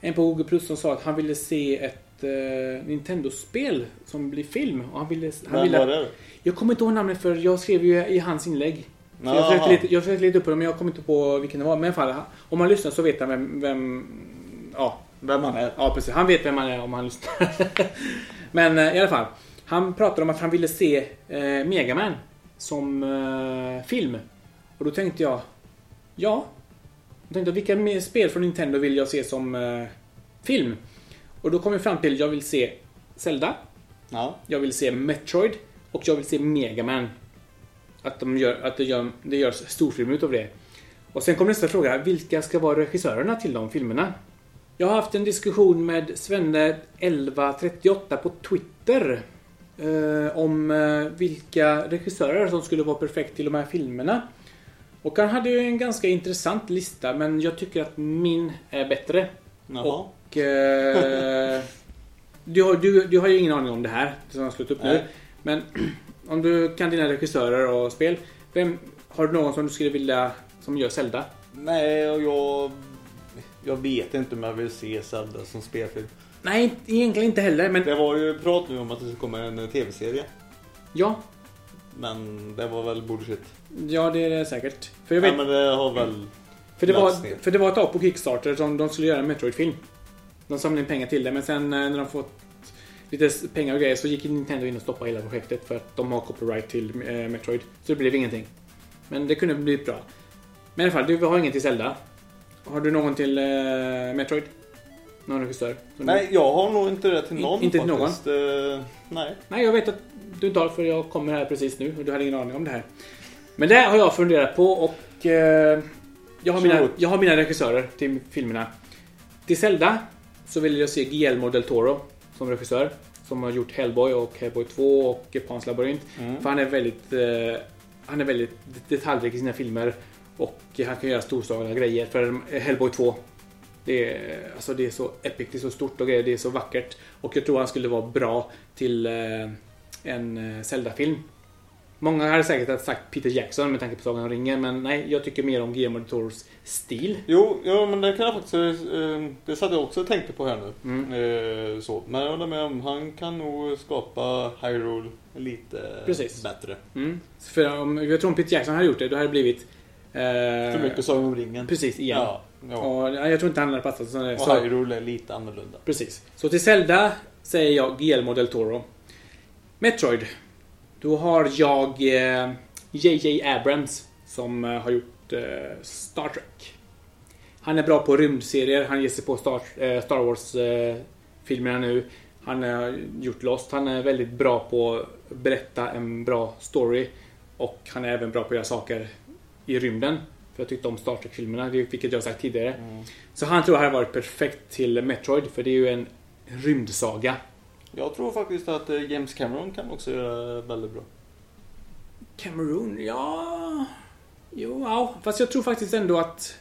en på Google Plus som sa att han ville se ett eh, Nintendo-spel som blir film. Och han ville, han Vem ville, var det? Jag kommer inte ihåg namnet för jag skrev ju i hans inlägg. Så jag, försökte leta, jag försökte leta upp det men jag kommer inte på vilken det var. Men i alla fall, om man lyssnar så vet han vem... vem ja, Vem han är? Ja, precis. Han vet vem han är om han lyssnar. Men eh, i alla fall. Han pratade om att han ville se eh, Megaman som eh, film. Och då tänkte jag, ja. Jag tänkte, vilka mer spel från Nintendo vill jag se som eh, film? Och då kom jag fram till, jag vill se Zelda. Ja. Jag vill se Metroid. Och jag vill se Megaman. Att, de gör, att det, gör, det görs storfilm utav det. Och sen kom nästa fråga. Vilka ska vara regissörerna till de filmerna? Jag har haft en diskussion med Svenne1138 på Twitter. Eh, om eh, vilka regissörer som skulle vara perfekt till de här filmerna. Och han hade ju en ganska intressant lista men jag tycker att min är bättre. Jaha. Och... Eh, du, har, du, du har ju ingen aning om det här som jag har slått upp nu. Nej. Men om du kan dina regissörer och spel. Vem, har du någon som du skulle vilja som gör Zelda? Nej, och jag... Jag vet inte om jag vill se Zelda som spelfilm. Nej, egentligen inte heller. Men Det var ju prat nu om att det skulle komma en eh, tv-serie. ja, Men det var väl bullshit. ja det är det säkert. För jag Ja, vet, men det har väl... för, det var, ner. för det var ett tag på Kickstarter som de skulle göra en Metroid-film. De samlade in pengar till det men sen eh, när de fått lite pengar och grejer så gick Nintendo in och stoppade hela projektet för att de har copyright till eh, Metroid. Så det blev ingenting. Men det kunde blivit bra. Men i alla fall, du har ingen till Zelda. Har du någon till eh, Metroid? Någon regissör? Nej, jag har nog inte det till In- någon inte till faktiskt. Eh, nej. Nej, jag vet att du inte har för jag kommer här precis nu och du hade ingen aning om det här. Men det har jag funderat på och eh, jag, har mina, jag har mina regissörer till filmerna. Till Zelda så vill jag se Guillermo del Toro som regissör. Som har gjort Hellboy och Hellboy 2 och Pans labyrint. Mm. För han är väldigt eh, Han är väldigt detaljrik i sina filmer. Och han kan göra storslagna grejer. För Hellboy 2 det är, alltså det är så epic, det är så stort och grejer, det är så vackert. Och jag tror han skulle vara bra till eh, en eh, Zelda-film. Många hade säkert sagt Peter Jackson med tanke på Sagan om ringen, men nej, jag tycker mer om Guillermo del Toros stil. Jo, ja, men det kan jag faktiskt... Eh, det satt jag också och tänkte på här nu. Mm. Eh, så. Men jag håller med om, han kan nog skapa Hyrule lite Precis. bättre. Mm. För om, jag tror om Peter Jackson hade gjort det, då hade det blivit... Eh, För mycket Sagan om ringen. Precis, igen. Ja, ja. Och, ja, jag tror inte han hade passat. Så, Och så, Hyrule är lite annorlunda. precis. Så till Zelda säger jag Guillermo del Toro. Metroid. Då har jag eh, JJ Abrams som eh, har gjort eh, Star Trek. Han är bra på rymdserier. Han ger sig på Star, eh, Star Wars-filmerna nu. Han har gjort Lost. Han är väldigt bra på att berätta en bra story. Och han är även bra på att göra saker i rymden. För jag tyckte om Star Trek-filmerna, vilket jag sagt tidigare. Så han tror jag hade varit perfekt till Metroid, för det är ju en rymdsaga. Jag tror faktiskt att eh, James Cameron kan också göra väldigt bra. Cameroon, ja... Jo, ja. Fast jag tror faktiskt ändå att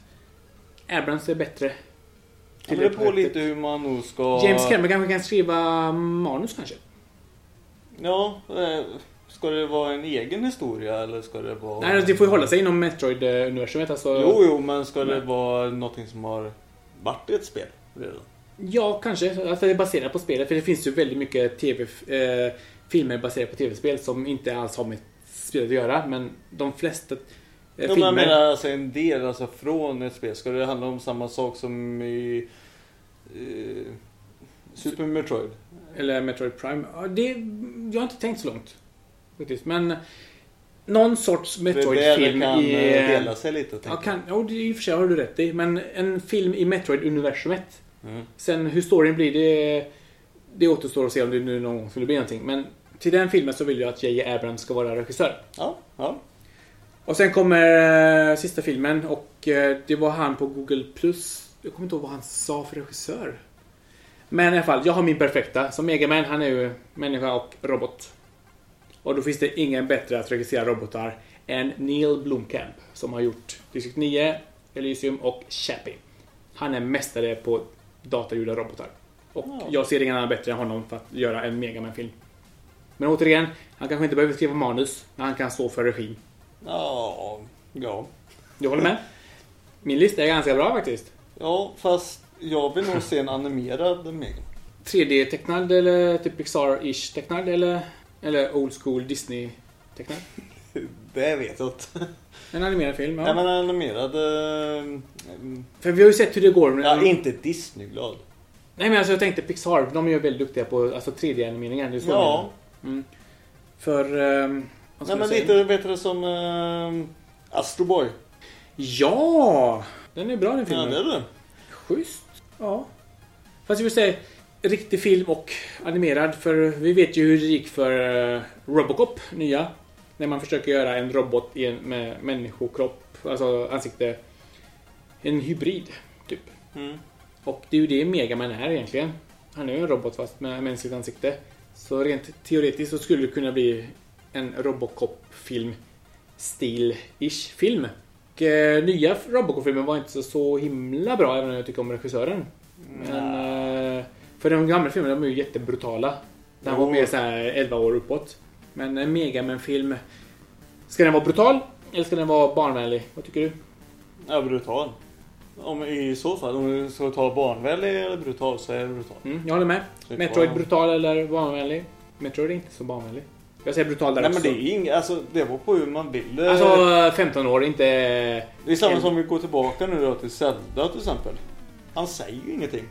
Abrams är bättre. Det beror på lite hur man nog ska... James Cameron kanske kan skriva manus kanske? Ja, eh, ska det vara en egen historia eller ska det vara... Nej, det får ju hålla sig inom Metroid-universumet. Alltså... Jo, jo, men ska det vara någonting som har varit i ett spel redan? Ja, kanske. Alltså det är baserat på spelet. För det finns ju väldigt mycket TV, eh, filmer baserade på tv-spel som inte alls har med spelet att göra. Men de flesta eh, filmer... jag menar alltså en del alltså från ett spel. Ska det handla om samma sak som i eh, Super Metroid? Eller Metroid Prime. Ja, det, jag har inte tänkt så långt. Faktiskt. Men någon sorts Metroid-film kan i... eh, dela sig lite. Ja, kan, ja, i och för sig har du rätt i. Men en film i Metroid-universumet. Mm. Sen hur storyn blir, det, det återstår att se om det nu någon gång skulle bli någonting. Men till den filmen så vill jag att J.J. Abrams ska vara regissör. Ja, ja. Och sen kommer eh, sista filmen och eh, det var han på Google+. Plus. Jag kommer inte ihåg vad han sa för regissör. Men i alla fall, jag har min perfekta. Som Megaman, han är ju människa och robot. Och då finns det ingen bättre att regissera robotar än Neil Blomkamp. Som har gjort District 9, Elysium och Chappie. Han är mästare på datorgjorda robotar. Och Ja. jag ser ingen annan bättre än honom för att göra en Megaman-film. Men återigen, han kanske inte behöver skriva manus, men han kan stå för regin. Ja, ja. Du håller med? Min lista är ganska bra faktiskt. Ja, fast jag vill nog se en animerad Megan. 3D-tecknad eller typ Pixar-ish tecknad eller, eller old school Disney-tecknad? Det vet jag inte. En animerad film, ja. Nej men animerad... Eh, För vi har ju sett hur det går. med- ja, inte Disney-glad. Nej men alltså jag tänkte Pixar, de är ju väldigt duktiga på alltså 3D-animeringar. Det är så Ja. jag menar. Mm. För... ehm, vad ska Nej jag men säga? lite bättre som eh, Astro Boy. Ja! Den är bra den Ja, filmen. det är det. Schysst. Ja. Fast jag vill säga riktig film och animerad. För vi vet ju hur det gick för eh, Robocop, nya. När man försöker göra en robot i en, med människokropp, alltså ansikte. En hybrid, typ. Mm. Och det är ju det Megaman är egentligen. Han är ju en robot fast med mänskligt ansikte. Så rent teoretiskt så skulle det kunna bli en Robocop-film stil-ish film. Och, eh, nya Robocop-filmen var inte så, så himla bra även om jag tycker om regissören. Men, eh, för de gamla filmerna de är ju jättebrutala. Den var mer så här 11 år uppåt. Men en Megaman-film. Ska den vara brutal? Eller ska den vara barnvänlig? Vad tycker du? Ja, brutal. Om, I så fall, om du ska ta barnvänlig eller brutal så är det brutal. Mm, jag håller med. Typ Metroid brutal eller barnvänlig? Metroid är inte så barnvänlig. Jag säger brutal där Nej men också. det är inget, alltså det var på hur man vill. Alltså 15 år, inte... det är samma en- som vi går tillbaka nu då till Zelda till exempel. Han säger ju ingenting.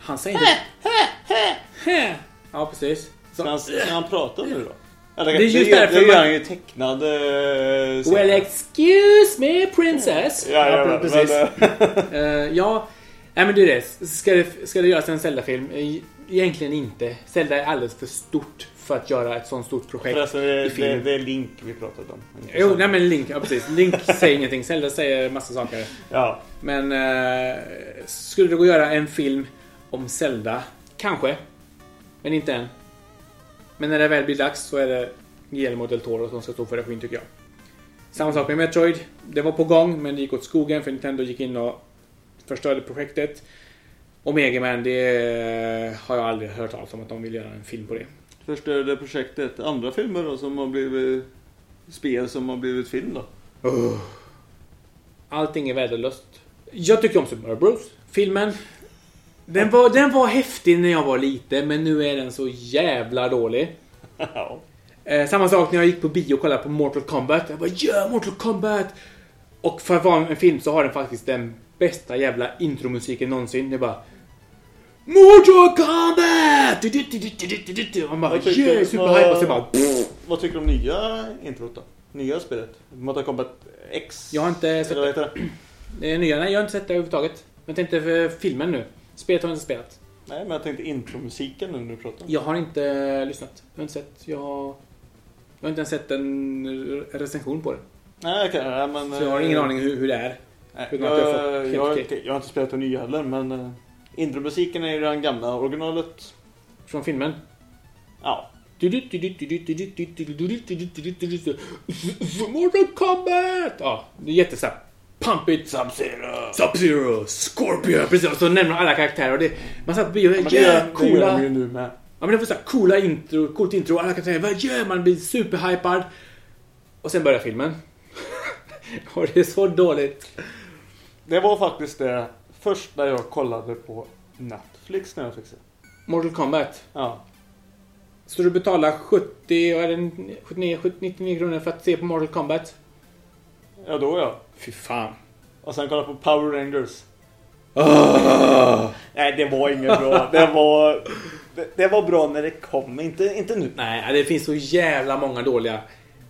Han säger inte... Ja, precis. Så, Ska han, ska han prata nu då? Eller, Det är just det, därför det gör han ju i tecknad... eh, well, excuse me princess. Ja, ja, men, precis. men, eh, Eh, ja, nej men det är det. Ska det, ska det göras en Zelda-film? Eh, Egentligen inte. Zelda är alldeles för stort för att göra ett sånt stort projekt. I det, det, film. det är Link vi pratade om. Jo, nej men Link, ja precis. Link säger ingenting. Zelda säger massa saker. Ja. Men eh, skulle det gå att göra en film om Zelda? Kanske. Men inte än. Men när det väl blir dags så är det Guillermo del Toro som ska stå för regin tycker jag. Samma sak med Metroid. Det var på gång men det gick åt skogen för Nintendo gick in och förstörde projektet. Och Mega Man, det har jag aldrig hört talas om att de vill göra en film på det. Förstörde projektet. Andra filmer då som har blivit... Spel som har blivit film då? Allting är värdelöst. Jag tycker om Super Mario Bros. Filmen. Den var, den var häftig när jag var liten, men nu är den så jävla dålig. ja. Eh, samma sak när jag gick på bio och kollade på Mortal Kombat. Jag bara ja, Mortal Kombat! Och för att vara en film så har den faktiskt den bästa jävla intromusiken någonsin. Det bara Mortal Kombat! Du, du, du. Man bara tycker- yeah, superhype och sen bara pff, vad tycker du om nya introt då? Nya spelet? Mortal Kombat X? Jag har inte sett heter det? det är nya. Nej, jag har inte sett det överhuvudtaget. Men jag tänkte för filmen nu. Spelet har jag inte spelat. Nej, men jag tänkte intromusiken nu när du pratar. Jag har inte lyssnat. Jag har inte sett. Jag har, jag har inte ens sett en recension på det. Nej, okej. nej, men... Så jag har ingen eh, aning hur, hur det är. Nej, jag, jag jag, har inte, jag har inte spelat det nya heller, men uh, intromusiken är ju den gamla originalet. Från filmen. Ja. Mortal Kombat! Ja, det är jättesnabbt. Pump it! Sub-Zero! Sub-Zero! Scorpion! Precis, och så nämner de alla karaktärer och det... Man satt och det, gör, det de coola... ju nu med. Ja men det var såhär coola intro, coolt intro, alla karaktärer, vad gör man? blir superhypad. Och sen börjar filmen. och det är så dåligt. Det var faktiskt det första jag kollade på Netflix när jag fick se. Mortal Kombat. Ja. Så du betalar 70, vad är det, 79, 70, 99 kronor för att se på Mortal Kombat? Ja, då ja. Fy fan. Och sen kolla på Power Rangers. Ah. Nej, det var inget bra. Det var, det, det var bra när det kom, inte, inte nu. Nej, det finns så jävla många dåliga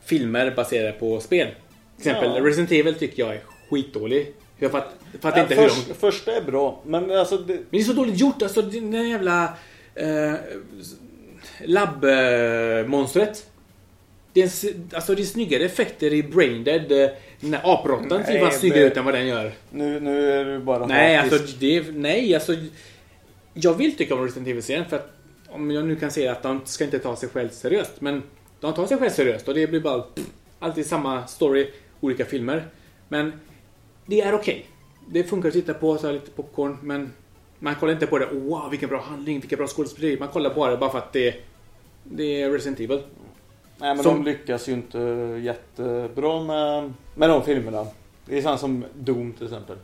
filmer baserade på spel. Till exempel Ja. Resident Evil tycker jag är skitdålig. Jag fatt, fattar Ja, inte hur först, de... Första är bra, men alltså... Det, Men det är så dåligt gjort. Alltså den jävla... Eh, Labbmonstret. Det är, alltså det är snyggare effekter i Braindead. eh, Den där apråttan ser Nej, fan snyggare ut än vad den gör. nu, nu är du bara Nej, hatisk. alltså det... Nej, alltså... Jag vill tycka om Resident Evil-serien för att om jag nu kan säga att de ska inte ta sig själv seriöst. Men de tar sig själv seriöst och det blir bara pff, alltid samma story, olika filmer. Men det är okej. Det funkar att titta på, så lite popcorn, men man kollar inte på det. Wow, vilken bra handling, vilken bra skådespeleri. Man kollar på det bara för att det, det är Resident Evil. Nej, men Som- de lyckas ju inte jättebra med, med de filmerna. Det är sånt som Doom till exempel.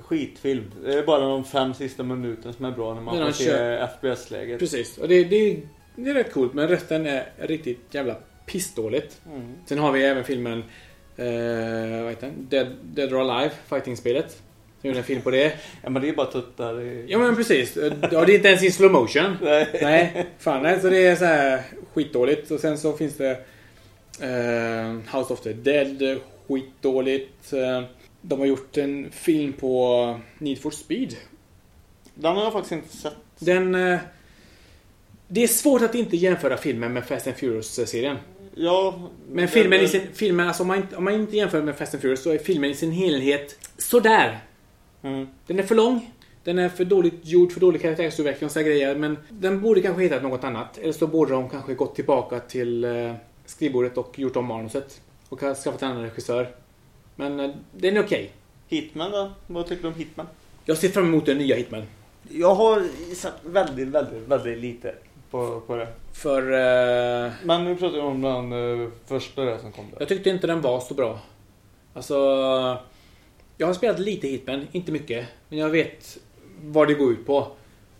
Skitfilm. Det är bara de fem sista minuterna som är bra när man När får se FPS-läget. Precis, och det, det, det är rätt coolt, men resten är riktigt jävla pissdåligt. Mm. Sen har vi även filmen eh, vad heter den? Dead, Dead or Alive, fighting-spelet. Jag gjorde en film på det. Ja, men det är bara tuttar i... Ja men precis. Ja, det är inte ens i slow motion. Nej. Nej, fan nej. Så det är så här skitdåligt. Och sen så finns det eh, House of the Dead, skitdåligt. Eh, de har gjort en film på Need for Speed. Den har jag faktiskt inte sett. Den... Eh, det är svårt att inte jämföra filmen med Fast and Furious-serien. Ja, Men filmen i sin... Filmen, alltså om man, inte, om man inte jämför med Fast and Furious så är filmen i sin helhet sådär. Mm. Den är för lång. Den är för dåligt gjord, för dålig karaktärsutveckling och så här grejer. Men den borde kanske hittat något annat. Eller så borde de kanske gått tillbaka till eh, skrivbordet och gjort om manuset. Och skaffat en annan regissör. Men eh, den är okej. Hitman då? Vad tycker du om Hitman? Jag ser fram emot den nya Hitman. Jag har sett väldigt, väldigt, väldigt lite på, på det. För eh, Men nu pratar vi om den uh, första där som kom där. jag tyckte inte den var så bra. Alltså... Jag har spelat lite Hitman, inte mycket. Men jag vet vad det går ut på.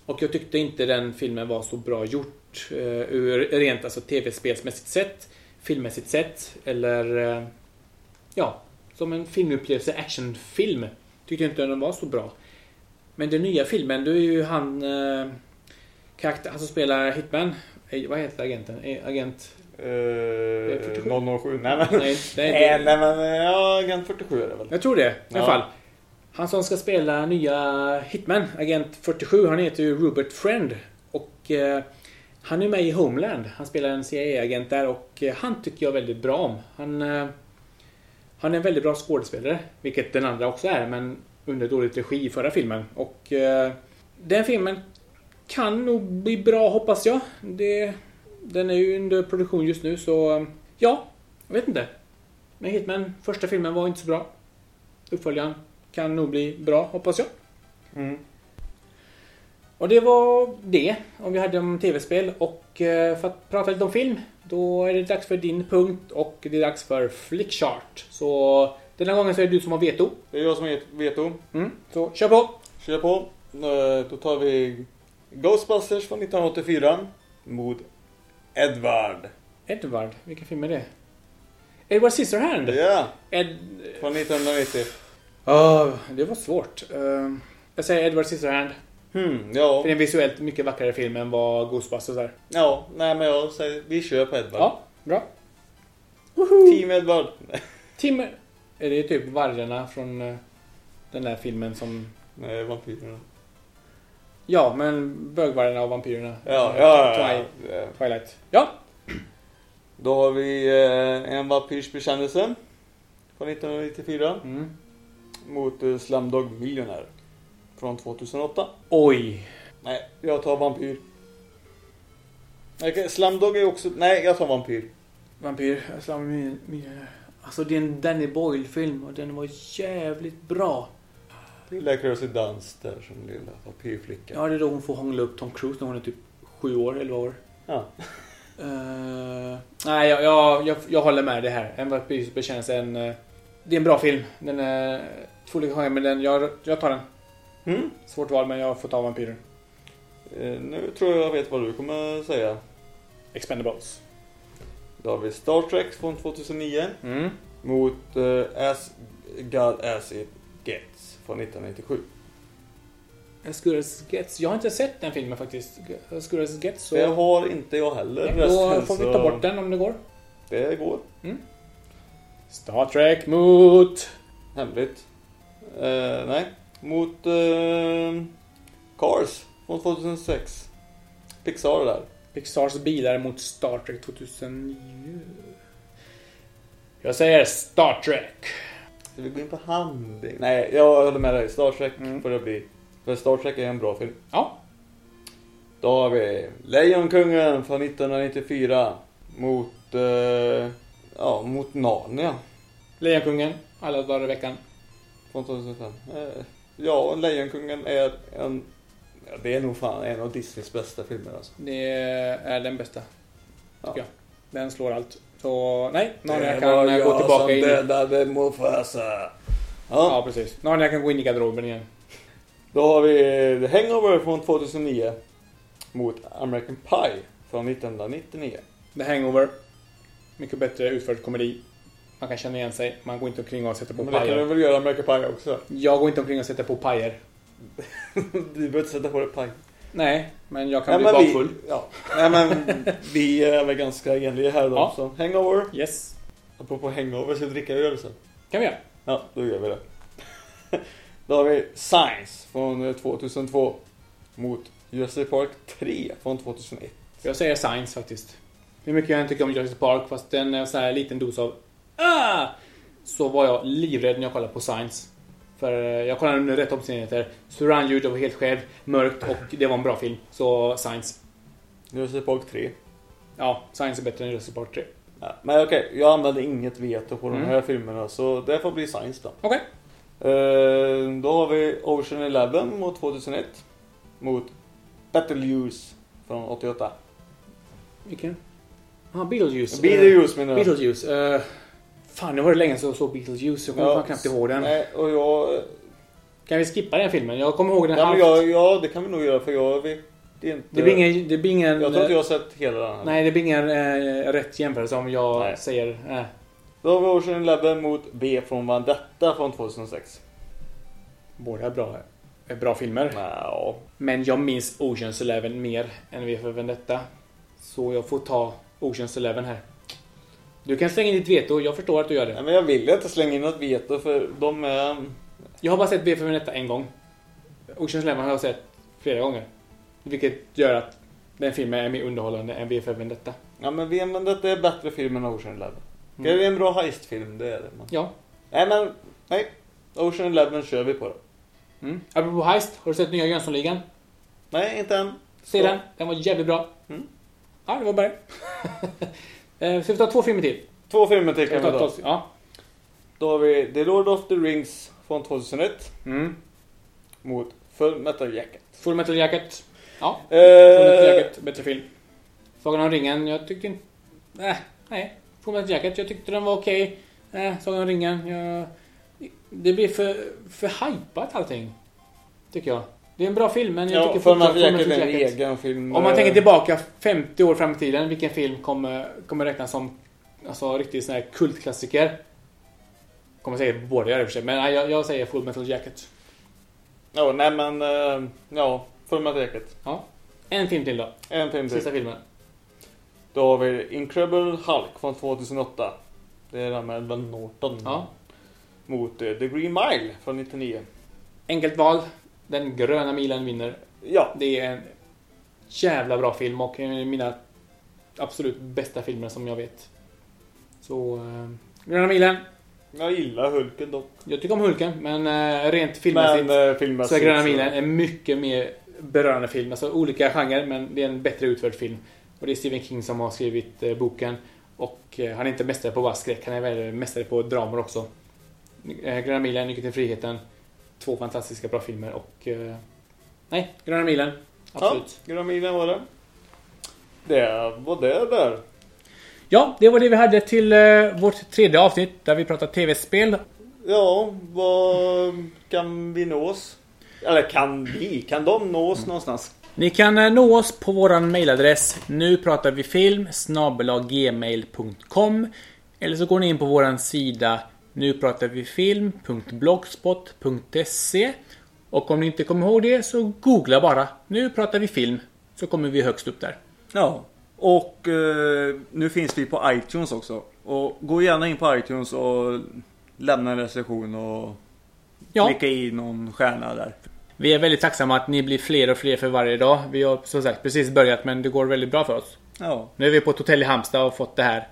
Och jag tyckte inte den filmen var så bra gjort. Uh, ur rent alltså tv-spelsmässigt sett. Filmmässigt sett. Eller... eh, ja, som en filmupplevelse, actionfilm. Tyckte jag inte den var så bra. Men den nya filmen, då är ju han... Uh, karaktär, han som spelar Hitman. Eh, vad heter agenten? Agent... Uh, 47. 007. Nej men... Nej, nej, Nej, det, nej men ja, Agent 47 är det väl? jag tror det i alla Ja. fall. Han som ska spela nya Hitman, Agent 47, han heter ju Rupert Friend. Och eh, han är med i Homeland. Han spelar en CIA-agent där och eh, han tycker jag väldigt bra om. Han, eh, han är en väldigt bra skådespelare, vilket den andra också är, men under dåligt regi i förra filmen. Och eh, den filmen kan nog bli bra hoppas jag. Det, den är ju under produktion just nu så eh, ja, jag vet inte. Men Hitman, första filmen var inte så bra. Uppföljaren kan nog bli bra, hoppas jag. Mm. Och det var det, om vi hade om tv-spel. Och eh, för att prata lite om film, då är det dags för din punkt och det är dags för Flickchart. Så den här gången så är det du som har veto. Det är jag som är veto. Mm, så kör på! Kör på. Eh, Då tar vi Ghostbusters från 1984 mot Edward. Edward, vilken film är det? Edward Scissorhand? Ja, Ed... från 1990. Ja, det var svårt. Eh, jag säger Edward Scissorhand. Hmm, ja. För det är en visuellt mycket vackrare film än vad Ghostbusters är. Ja, nej men jag säger vi kör på Edward. Ja, Bra. Team Edward. Tim... Är det typ vargarna från eh, den där filmen som... Nej, vampyrerna. Ja, men bögvargarna och vampyrerna. Ja, ja, ja, Twi- ja. Twilight. Ja. Då har vi eh, en vampyrs bekännelse. Från 1994. Mm. Mot eh, Slumdog Millionaire. Från 2008. Oj. Nej, jag tar vampyr. Okej, Slumdog är också... Nej, jag tar vampyr. Vampyr. Min, min, alltså det är en Danny Boyle-film och den var jävligt bra. Lilla Kirsty Dunst där som lilla vampyrflicka. Ja, det är då hon får hångla upp Tom Cruise när hon är typ sju år, elva år. Ja. Eh, nej, jag, jag, jag, jag håller med det här. En vampyrs bekännelse en... eh, det är en bra film. Den är två olika men den, jag, jag tar den. Mm. Svårt val, men jag får ta vampyren. Eh, nu tror jag jag vet vad du kommer säga. Expendables. Då har vi Star Trek från 2009. Mm. Mot eh, As God As It Gets från 1997. Ascurus Gets. Jag har inte sett den filmen faktiskt. Ascurus Gets. Så Det har inte jag heller. Nej, då får vi ta bort den om det går. Det går. Star Trek mot... Hemligt. Eh, nej. Mot eh, Cars från 2006. Pixar där. Pixars bilar mot Star Trek 2009. Jag säger Star Trek. Ska vi gå in på handling? Nej, jag håller med dig. Star Trek Mm. får det bli. För Star Trek är en bra film. Ja. Då har vi Lejonkungen från 1994 mot, eh, ja, mot Narnia Lejonkungen. Alla dagar i veckan. från 2005. Eh, ja, Lejonkungen är en, ja, det är nog fan en av Disneys bästa filmer alltså. Det är den bästa. Ja. Tycker jag. Den slår allt. Så nej, Narnia Det kan var eh, gå jag tillbaka som in. i- dödade Mufasa. Ja. Ja, precis. Narnia kan gå in i garderoben igen. Då har vi The Hangover från 2009 mot American Pie från 1999. The Hangover. Mycket bättre utförd komedi. Man kan känna igen sig. Man går inte omkring och sätter på Men det kan du pajer. väl göra American Pie också? Jag går inte omkring och sätter på pajer. Du behöver inte sätta på dig paj. Nej, men jag kan Nej, bli bakfull. vi, ja. Nej, men vi är väl ganska enliga här då. Ja. Så Hangover. Yes. Apropå Hangover, ska vi dricka öl sen? Kan vi göra. Ja, då gör vi det. då har vi Science från eh, 2002 mot Jurassic Park 3 från 2001. Jag säger Science faktiskt. Hur mycket jag än tycker om Jurassic Park, fast den är en sån här liten dos av ah! Så var jag livrädd när jag kollade på Science. För eh, jag kollade under rätt omständigheter. Surroundljud, jag var helt själv, mörkt och det var en bra film. Så Science. Jurassic Park 3. Ja, Science är bättre än Jurassic Park 3. Ja, men okej, jag använde inget veto på de Mm. här filmerna så det får bli Science då. Okej. Eh, då har vi Ocean Eleven mot 2001 mot Betelgeuse från 88. Vilken? Ah, Beetlejuice. Beetlejuice menar jag. Beetlejuice. Uh, fan, nu var det länge sedan jag såg Beetlejuice. Jag kommer Ja, knappt ihåg den. Nej, och jag... Kan vi skippa den filmen? Jag kommer ihåg den Ja, halvt. jag, ja, det kan vi nog göra för jag vet inte... Det blir ingen... Det blir ingen Jag tror inte jag har sett hela den här. Nej, det blir ingen eh, rätt jämförelse om jag Nej. säger... Eh. Då har vi Ocean Eleven mot B från Vendetta från 2006. Båda är bra, är bra filmer. Ja. Men jag minns Oceans Eleven mer än V för Vendetta. Så jag får ta Oceans Eleven här. Du kan slänga in ditt veto, jag förstår att du gör Nej, det. men jag vill inte slänga in något veto för de är... Jag har bara sett V för Vendetta en gång. Oceans Eleven har jag sett flera gånger. Vilket gör att den filmen är mer underhållande än V för Vendetta. Ja men V Vendetta är bättre film än Ocean Eleven. Mm. Det är en bra heistfilm, det är det. Men... Ja. Nej men, nej. Ocean Eleven kör vi på då. Mm. Apropå Heist, har du sett nya Jönssonligan? Nej, inte än. Se den, den var jävligt bra. Mm. Ja, det var bara det. Eh, Ska vi ta två filmer till? Två filmer till kan vi ta, ja. Då har vi The Lord of the Rings från 2001 Mm. mot Full Metal Jacket. Full Metal Jacket. Ja, Full Metal Eh, Jacket, bättre film. Sagan om ringen, jag tyckte inte... Äh, nej. Full Metal Jacket, jag tyckte den var okej. Äh, Sagan om ringen, jag... Det blir för, för hypat allting. Tycker jag. Det är en bra film, men jag ja, tycker fortfarande Jacket är en Jacket- egen film. Om man eh, tänker tillbaka 50 år fram i tiden, vilken film kommer, kommer räknas som alltså, riktigt sån här kultklassiker? Kommer säga båda gör det i och för sig, men nej, jag, jag säger Full Metal Jacket. Ja, nej men, eh, ja. Full Metal Jacket. Ja. En film till då. En film till. Sista filmen. Då har vi Incredible Hulk från 2008. Det är den med Edward Norton. Ja. Mot eh, The Green Mile från 99. Enkelt val. Den gröna milen vinner. Ja, Det är en jävla bra film och en av mina absolut bästa filmer som jag vet. Så... Eh, gröna milen. jag gillar Hulken dock. Jag tycker om Hulken, men eh, rent filmmässigt Men eh, så är Gröna milen en mycket mer berörande film. Alltså olika genrer, men det är en bättre utförd film. Och det är Stephen King som har skrivit eh, boken. Och eh, han är inte mästare på bara skräck, han är väl mästare på dramer också. Eh, Gröna milen, Nyckeln till friheten. Två fantastiska bra filmer och... Eh, nej, Gröna milen. Absolut. Ja, Gröna milen var det. Det var det där. Ja, det var det vi hade till eh, vårt tredje avsnitt där vi pratar tv-spel. Ja, vad kan vi nås? Eller kan vi? Kan de nås någonstans? Ni kan eh, nå oss på våran mailadress nu pratar vi film gmail.com Eller så går ni in på våran sida nu pratar vi film.blogspot.se Och om ni inte kommer ihåg det så googla bara nu pratar vi film så kommer vi högst upp där. Ja. Och eh, nu finns vi på iTunes också. Och gå gärna in på iTunes och lämna en recension och Ja, klicka i någon stjärna där. vi är väldigt tacksamma att ni blir fler och fler för varje dag. Vi har som sagt precis börjat men det går väldigt bra för oss. Ja. Nu är vi på ett hotell i Halmstad och fått det här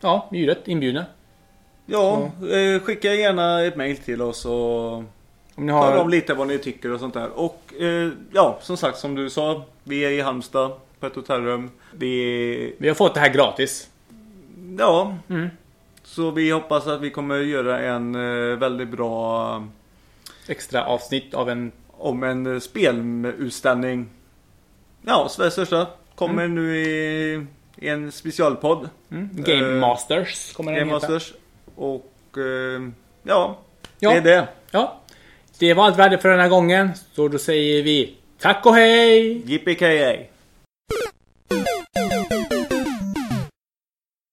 Ja, ljudet inbjudna. Ja, eh, skicka gärna ett mail till oss och Om ni tala har om lite vad ni tycker och sånt där. Och eh, ja, som sagt som du sa. Vi är i Halmstad på ett hotellrum. Vi Vi har fått det här gratis. Ja. Mm. Så vi hoppas att vi kommer göra en eh, väldigt bra Extra avsnitt av en... om en eh, spelutställning. Ja, Sveriges största. Kommer nu i, i en specialpodd. Mm, Game Masters kommer den Game heta. Masters. Och eh, ja, Ja. det är det. Ja. Det var allt vi hade för den här gången. Så då säger vi tack och hej! JPKA.